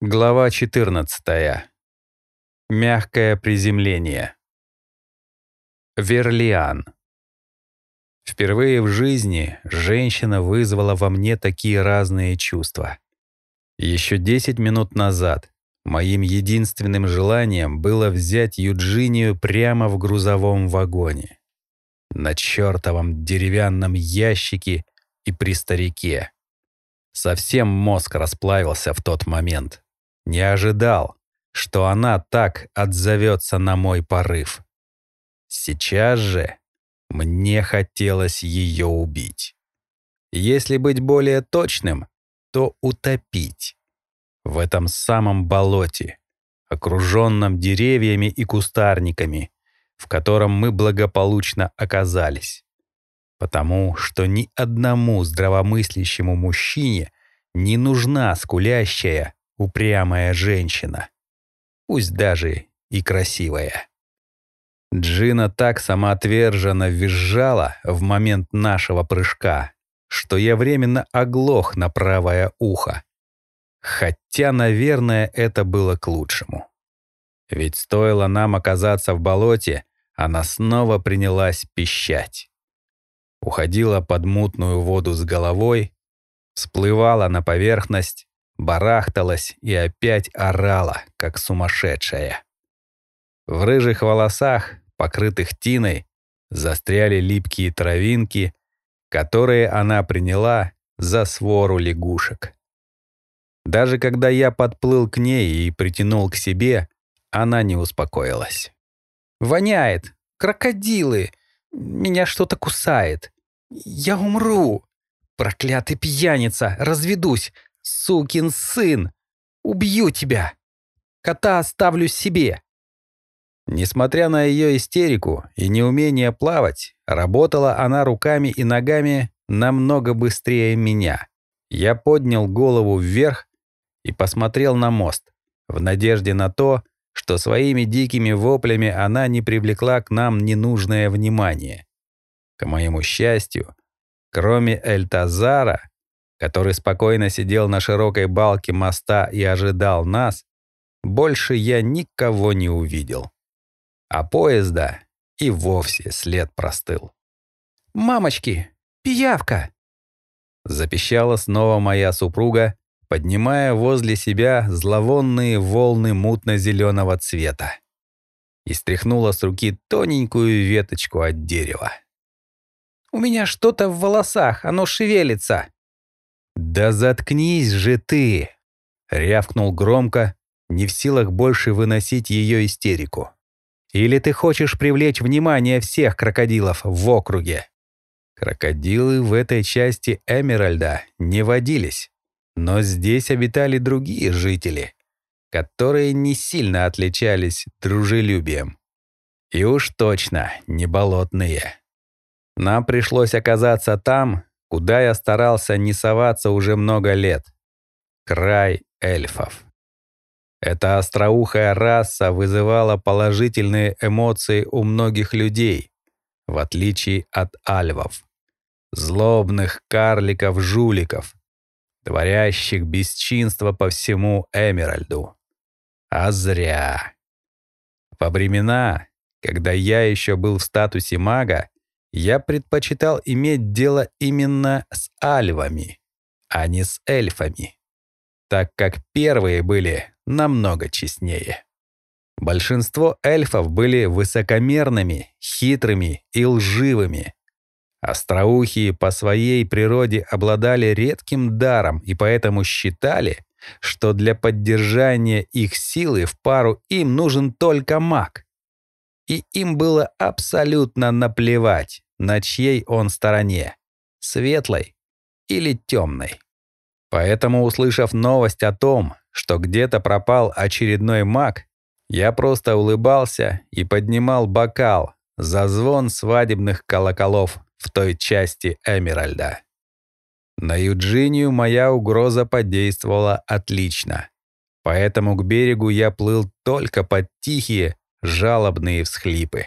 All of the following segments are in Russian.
Глава 14. Мягкое приземление. Верлиан. Впервые в жизни женщина вызвала во мне такие разные чувства. Еще 10 минут назад моим единственным желанием было взять Юджинию прямо в грузовом вагоне. На чертовом деревянном ящике и при старике. Совсем мозг расплавился в тот момент. Не ожидал, что она так отзовется на мой порыв. Сейчас же мне хотелось ее убить. Если быть более точным, то утопить. В этом самом болоте, окруженном деревьями и кустарниками, в котором мы благополучно оказались. Потому что ни одному здравомыслящему мужчине не нужна скулящая, упрямая женщина, пусть даже и красивая. Джина так самоотверженно визжала в момент нашего прыжка, что я временно оглох на правое ухо. Хотя, наверное, это было к лучшему. Ведь стоило нам оказаться в болоте, она снова принялась пищать. Уходила под мутную воду с головой, всплывала на поверхность, барахталась и опять орала, как сумасшедшая. В рыжих волосах, покрытых тиной, застряли липкие травинки, которые она приняла за свору лягушек. Даже когда я подплыл к ней и притянул к себе, она не успокоилась. «Воняет! Крокодилы! Меня что-то кусает! Я умру! Проклятый пьяница! Разведусь! Сукин сын! Убью тебя! Кота оставлю себе!» Несмотря на ее истерику и неумение плавать, работала она руками и ногами намного быстрее меня. Я поднял голову вверх и посмотрел на мост, в надежде на то, что своими дикими воплями она не привлекла к нам ненужное внимание. К моему счастью, кроме Эльтазара, который спокойно сидел на широкой балке моста и ожидал нас, больше я никого не увидел. А поезда и вовсе след простыл. «Мамочки, пиявка!» Запищала снова моя супруга, поднимая возле себя зловонные волны мутно-зеленого цвета. И стряхнула с руки тоненькую веточку от дерева. «У меня что-то в волосах, оно шевелится!» «Да заткнись же ты!» — рявкнул громко, не в силах больше выносить ее истерику. «Или ты хочешь привлечь внимание всех крокодилов в округе?» Крокодилы в этой части Эмеральда не водились, но здесь обитали другие жители, которые не сильно отличались дружелюбием. И уж точно не болотные. Нам пришлось оказаться там, куда я старался не соваться уже много лет. Край эльфов. Эта остроухая раса вызывала положительные эмоции у многих людей, в отличие от альвов. Злобных карликов-жуликов, творящих бесчинство по всему Эмеральду. А зря. Во времена, когда я еще был в статусе мага, я предпочитал иметь дело именно с альвами, а не с эльфами, так как первые были намного честнее. Большинство эльфов были высокомерными, хитрыми и лживыми. Остроухие по своей природе обладали редким даром и поэтому считали, что для поддержания их силы в пару им нужен только маг и им было абсолютно наплевать, на чьей он стороне, светлой или темной. Поэтому, услышав новость о том, что где-то пропал очередной маг, я просто улыбался и поднимал бокал за звон свадебных колоколов в той части Эмеральда. На Юджинию моя угроза подействовала отлично, поэтому к берегу я плыл только под тихие, жалобные всхлипы.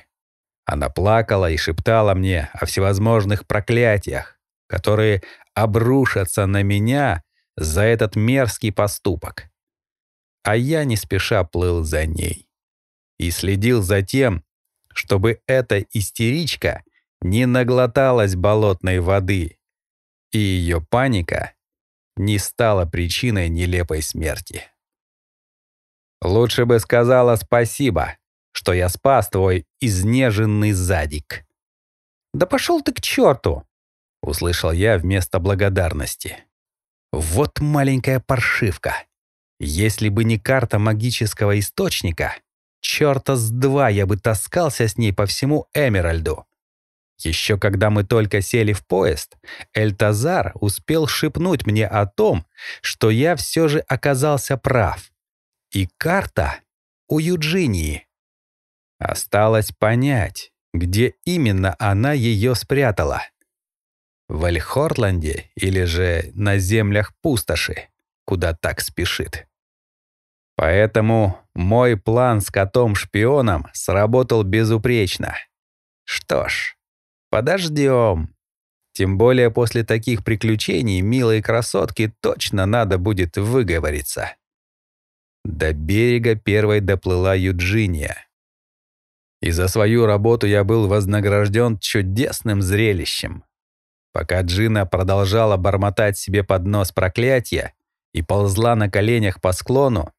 Она плакала и шептала мне о всевозможных проклятиях, которые обрушатся на меня за этот мерзкий поступок. а я не спеша плыл за ней. И следил за тем, чтобы эта истеричка не наглоталась болотной воды, и ее паника не стала причиной нелепой смерти. Лучше бы сказала спасибо, что я спас твой изнеженный задик. «Да пошел ты к черту!» — услышал я вместо благодарности. «Вот маленькая паршивка. Если бы не карта магического источника, черта с два я бы таскался с ней по всему Эмеральду. Еще когда мы только сели в поезд, Эльтазар успел шепнуть мне о том, что я все же оказался прав. И карта у Юджинии. Осталось понять, где именно она ее спрятала. В Эльхортланде или же на землях пустоши, куда так спешит. Поэтому мой план с котом-шпионом сработал безупречно. Что ж, подождем. Тем более после таких приключений милой красотке точно надо будет выговориться. До берега первой доплыла Юджиния. И за свою работу я был вознагражден чудесным зрелищем. Пока Джина продолжала бормотать себе под нос проклятия и ползла на коленях по склону,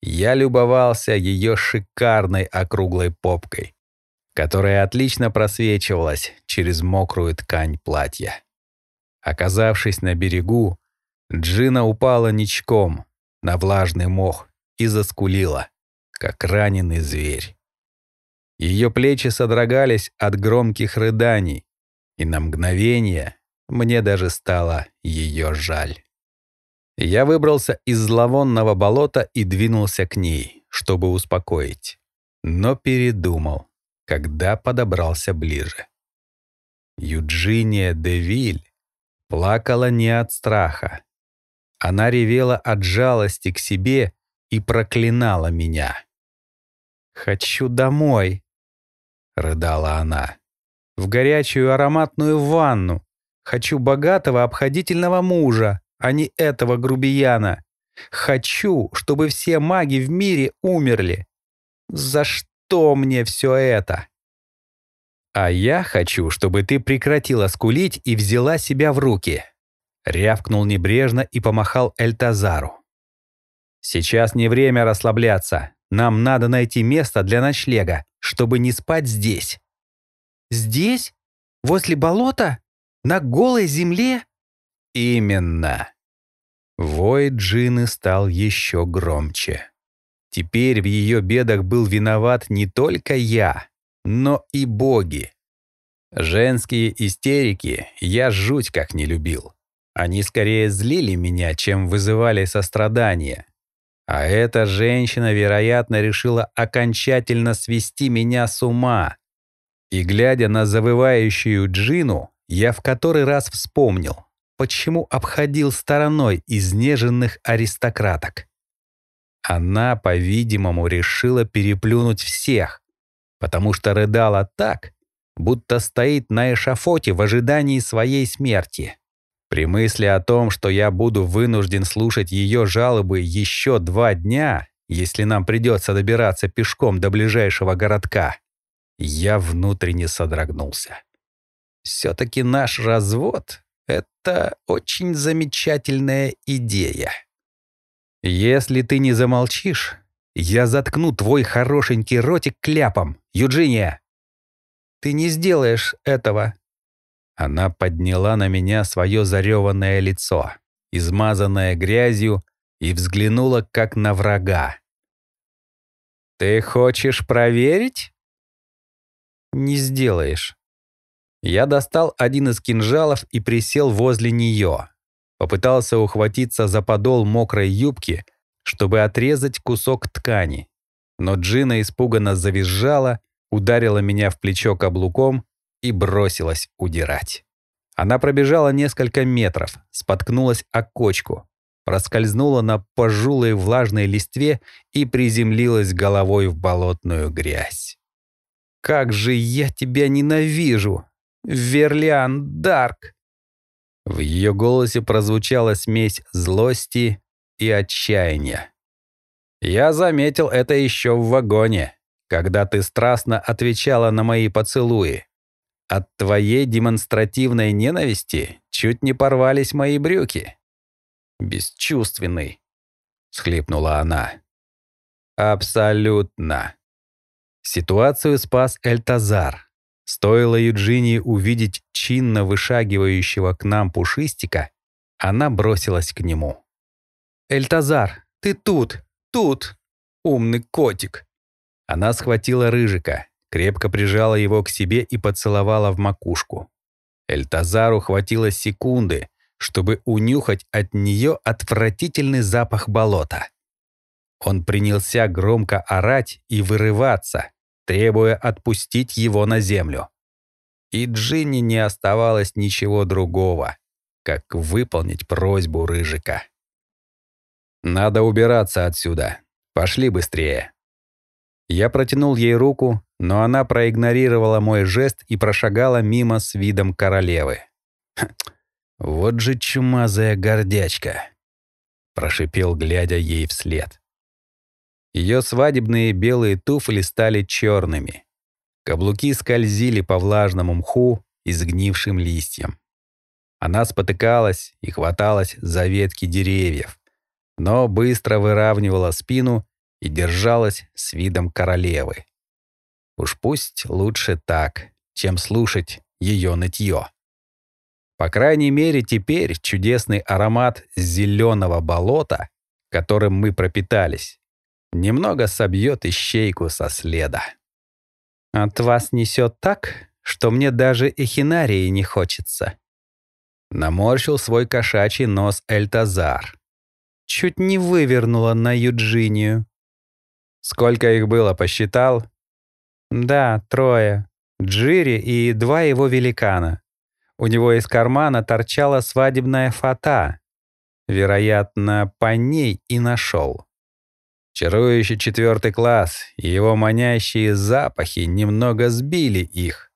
я любовался ее шикарной округлой попкой, которая отлично просвечивалась через мокрую ткань платья. Оказавшись на берегу, Джина упала ничком на влажный мох и заскулила, как раненый зверь. Ее плечи содрогались от громких рыданий, и на мгновение мне даже стало ее жаль. Я выбрался из зловонного болота и двинулся к ней, чтобы успокоить. Но передумал, когда подобрался ближе. Юджиния Девиль плакала не от страха. Она ревела от жалости к себе и проклинала меня. «Хочу домой», — рыдала она. «В горячую ароматную ванну. Хочу богатого обходительного мужа, а не этого грубияна. Хочу, чтобы все маги в мире умерли. За что мне все это?» «А я хочу, чтобы ты прекратила скулить и взяла себя в руки», — рявкнул небрежно и помахал Эльтазару. Сейчас не время расслабляться. Нам надо найти место для ночлега, чтобы не спать здесь». «Здесь? Возле болота? На голой земле?» «Именно». Вой Джины стал еще громче. Теперь в ее бедах был виноват не только я, но и боги. Женские истерики я жуть как не любил. Они скорее злили меня, чем вызывали сострадание. А эта женщина, вероятно, решила окончательно свести меня с ума. И глядя на завывающую Джину, я в который раз вспомнил, почему обходил стороной изнеженных аристократок. Она, по-видимому, решила переплюнуть всех, потому что рыдала так, будто стоит на эшафоте в ожидании своей смерти. При мысли о том, что я буду вынужден слушать ее жалобы еще два дня, если нам придется добираться пешком до ближайшего городка, я внутренне содрогнулся. Все-таки наш развод — это очень замечательная идея. Если ты не замолчишь, я заткну твой хорошенький ротик кляпом, Юджиния. Ты не сделаешь этого, она подняла на меня свое зареванное лицо, измазанное грязью, и взглянула как на врага. «Ты хочешь проверить?» «Не сделаешь». Я достал один из кинжалов и присел возле нее. Попытался ухватиться за подол мокрой юбки, чтобы отрезать кусок ткани. Но Джина испуганно завизжала, ударила меня в плечо каблуком и бросилась удирать. Она пробежала несколько метров, споткнулась о кочку, проскользнула на пожулой влажной листве и приземлилась головой в болотную грязь. «Как же я тебя ненавижу! Верлиан Дарк!» В ее голосе прозвучала смесь злости и отчаяния. Я заметил это еще в вагоне, когда ты страстно отвечала на мои поцелуи. От твоей демонстративной ненависти чуть не порвались мои брюки. Бесчувственный, схлипнула она. Абсолютно. Ситуацию спас Эльтазар. Стоило Юджинии увидеть чинно вышагивающего к нам пушистика, она бросилась к нему. «Эльтазар, ты тут, тут, умный котик!» Она схватила Рыжика, крепко прижала его к себе и поцеловала в макушку. Эльтазару хватило секунды, чтобы унюхать от нее отвратительный запах болота. Он принялся громко орать и вырываться, требуя отпустить его на землю. И Джинни не оставалось ничего другого, как выполнить просьбу Рыжика. «Надо убираться отсюда. Пошли быстрее». Я протянул ей руку, но она проигнорировала мой жест и прошагала мимо с видом королевы. «Вот же чумазая гордячка!» — прошипел, глядя ей вслед. Ее свадебные белые туфли стали черными. Каблуки скользили по влажному мху и сгнившим листьям. Она спотыкалась и хваталась за ветки деревьев, но быстро выравнивала спину и держалась с видом королевы. Уж пусть лучше так, чем слушать ее нытье. По крайней мере, теперь чудесный аромат зеленого болота, которым мы пропитались, немного собьет ищейку со следа. «От вас несет так, что мне даже эхинарии не хочется», наморщил свой кошачий нос Эльтазар. Чуть не вывернула на Юджинию. Сколько их было, посчитал? Да, трое. Джири и два его великана. У него из кармана торчала свадебная фата. Вероятно, по ней и нашел. Чарующий четвертый класс и его манящие запахи немного сбили их.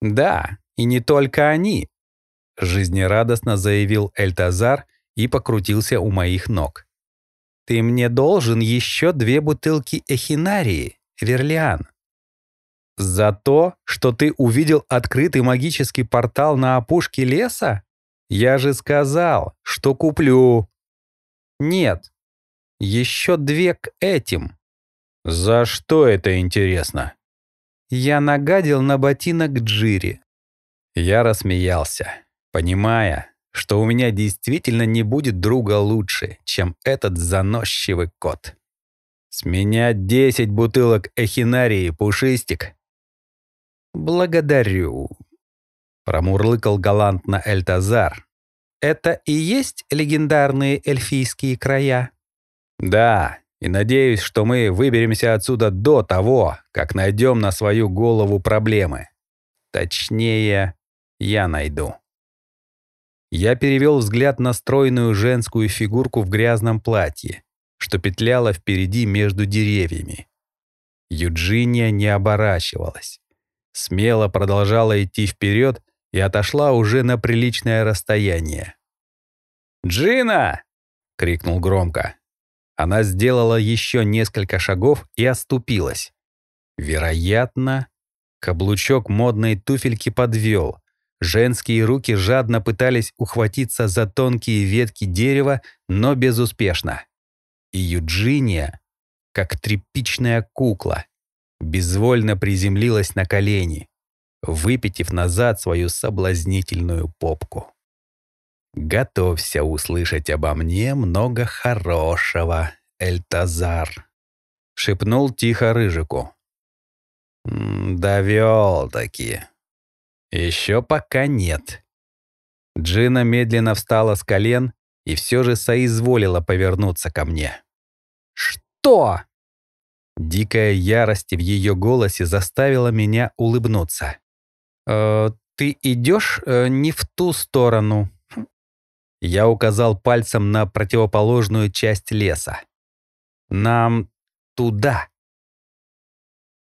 Да, и не только они, жизнерадостно заявил Эльтазар и покрутился у моих ног. Ты мне должен еще две бутылки эхинарии, Верлиан. За то, что ты увидел открытый магический портал на опушке леса? Я же сказал, что куплю. Нет, еще две к этим. За что это интересно? Я нагадил на ботинок Джири. Я рассмеялся, понимая, что у меня действительно не будет друга лучше, чем этот заносчивый кот. С меня десять бутылок эхинарии, пушистик. «Благодарю», — промурлыкал галантно Эльтазар. «Это и есть легендарные эльфийские края?» «Да, и надеюсь, что мы выберемся отсюда до того, как найдем на свою голову проблемы. Точнее, я найду». Я перевел взгляд на стройную женскую фигурку в грязном платье, что петляла впереди между деревьями. Юджиния не оборачивалась смело продолжала идти вперед и отошла уже на приличное расстояние. «Джина!» — крикнул громко. Она сделала еще несколько шагов и оступилась. Вероятно, каблучок модной туфельки подвел. Женские руки жадно пытались ухватиться за тонкие ветки дерева, но безуспешно. И Юджиния, как тряпичная кукла, безвольно приземлилась на колени, выпитив назад свою соблазнительную попку. «Готовься услышать обо мне много хорошего, Эльтазар», — шепнул тихо Рыжику. «Довел-таки. Еще пока нет». Джина медленно встала с колен и все же соизволила повернуться ко мне. «Что?» Дикая ярость в ее голосе заставила меня улыбнуться. «Э, «Ты идешь э, не в ту сторону». Я указал пальцем на противоположную часть леса. «Нам туда».